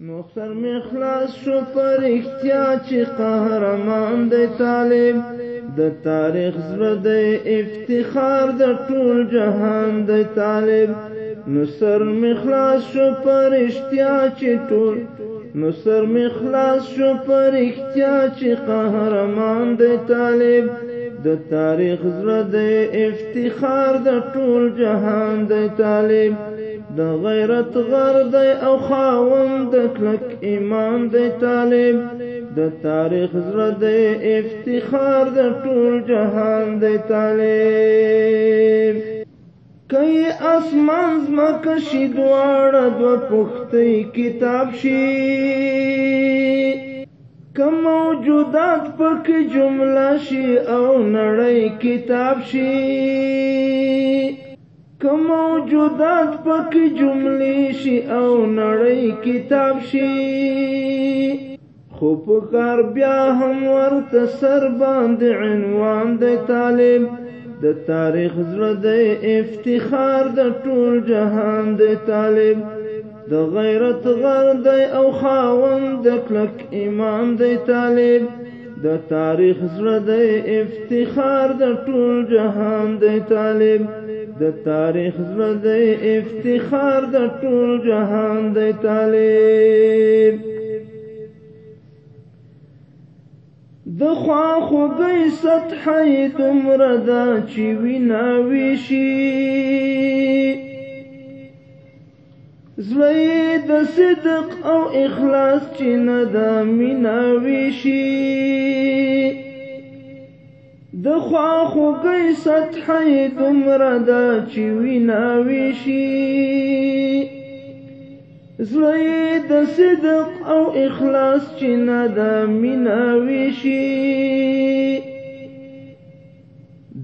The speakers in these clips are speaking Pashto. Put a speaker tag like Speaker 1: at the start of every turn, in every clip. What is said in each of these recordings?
Speaker 1: مختر می خلاص شو پر اختیا چې قهرمان دی طالب د تاریخ زړه دی افتخار د ټول جهان دی طالب نو سر می خلاص شو پر اختیا چې ټول نو سر می خلاص شو پر اختیا چې قهرمان دی طالب د تاریخ زړه دی افتخار د ټول جهان دی طالب د غیرت غر دی او خاوند د کلک ایمان دی طالب د تاریخ زړه دی افتخار د ټول جهان دی طالب کای اسمان زمکه شي دواړه دو پختي کتاب شي کم موجودات پک جمله شي او نړۍ کتاب شي که موجودات پکې جملې شي او نړۍ کتاب شي خو په کار بیا هم ورته سر باندې عنوان دی طالب د تاریخ زړه دی افتخار د ټول جهان دی طالب د غیرت غر دی او خاوند د کلک ایمان دی طالب د تاریخ زړه دی افتخار د ټول جهان دی طالب د تاریخ زړه افتخار د ټول جهان د طالب د خوا خوګي سطح دومره دا چې وینا ویشي زړه د صدق او اخلاص چې نه د مینا ویشي د خوا خوګي سطح دومره دا چې وینا ویشي زړه د صدق او اخلاص چې نه د مینا ویشي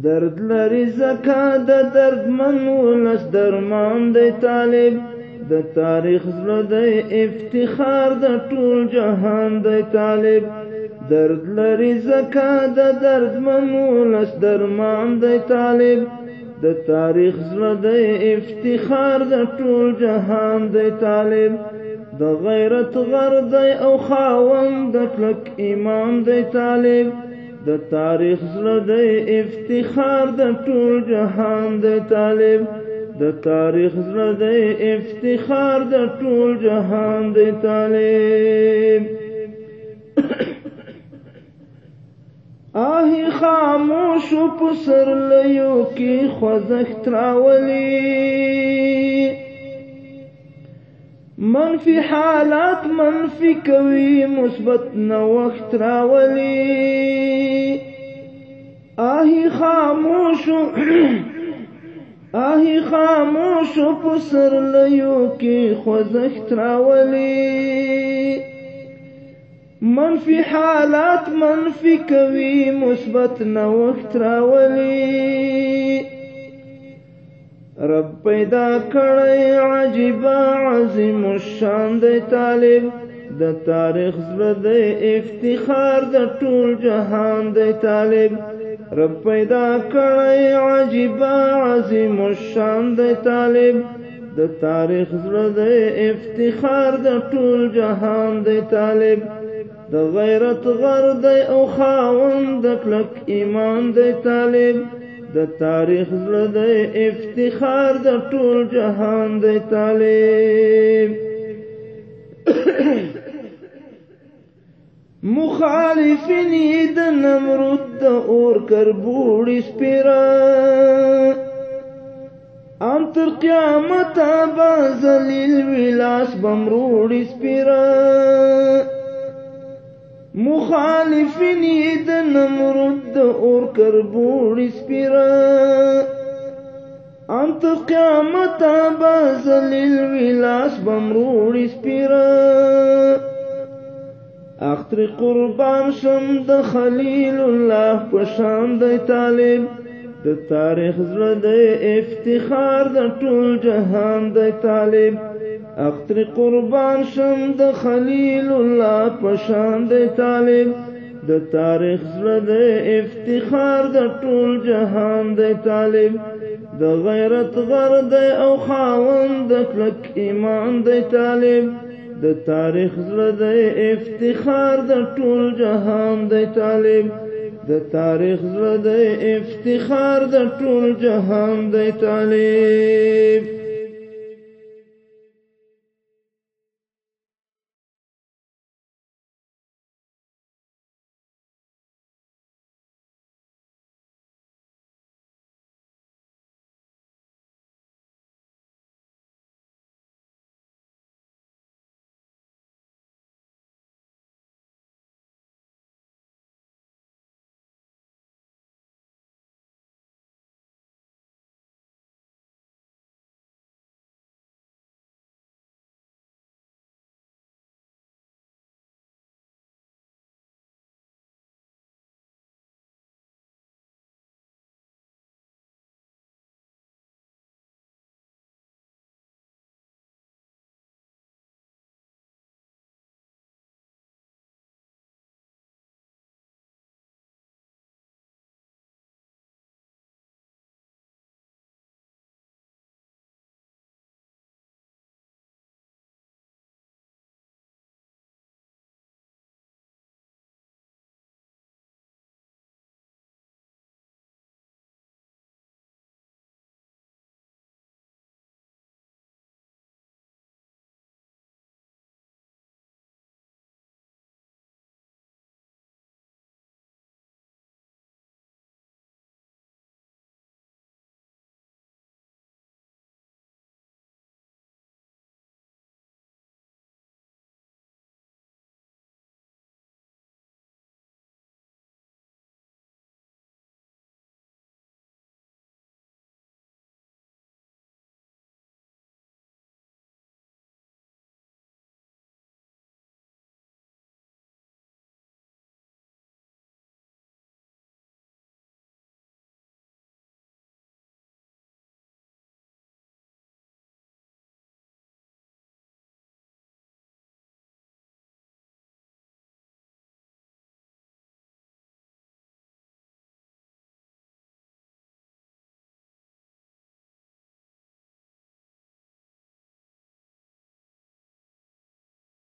Speaker 1: درد لري زکا د درد منولس درمان دی طالب د تاریخ زړه د افتخار د ټول جهان دی طالب درد لري زکا د درد ممولس درمان دی طالب د تاریخ زړه دی افتخار د ټول جهان دی طالب د غیرت غر دی او خاوند د کلک امام دی طالب د تاریخ زړه دی افتخار د ټول جهان دی طالب د تاریخ زړه دی افتخار د ټول جهان دی طالب خاموشو پسرلیو کې خوځښت راولي منفی حالات منفی کوي مثبت نوښت راولي آهی خاموشو آهی خاموشو پسرلیو کې خوځښت راولي منفی حالات منفی کوي مثبت نوښت راولي رب پیدا کړی عجیب عظیم الشان دی طالب د تاریخ زړه دی افتخار د ټول جهان دی طالب رب پیدا کړی عجیب عظیم الشان دی طالب د تاریخ زړه دی افتخار د ټول جهان دی طالب د غیرت غر دی او خاون د کلک ایمان دی طالب د تاریخ زړه دی افتخار د ټول جهان دی طالب مخالفین د نمرود د اور کربوړي سپیران ام تر قیامت با زلیل ویلاس بمروڑی سپیران مخالفنی د نمرود د اور کربوړ سپیرا انت قیامت بازلیل ویلاس بمروړ سپیرا اختر قربان شم د خلیل الله پشان د طالب د تاریخ زړه د افتخار د ټول جهان د طالب اختر قربان شم د خلیل الله پشان د طالب د تاریخ زړه د افتخار د ټول جهان د طالب د غیرت غرد او خاوند د کلک ایمان د طالب د تاریخ زړه د افتخار د ټول جهان د طالب د تاریخ زړه د افتخار د ټول جهان د طالب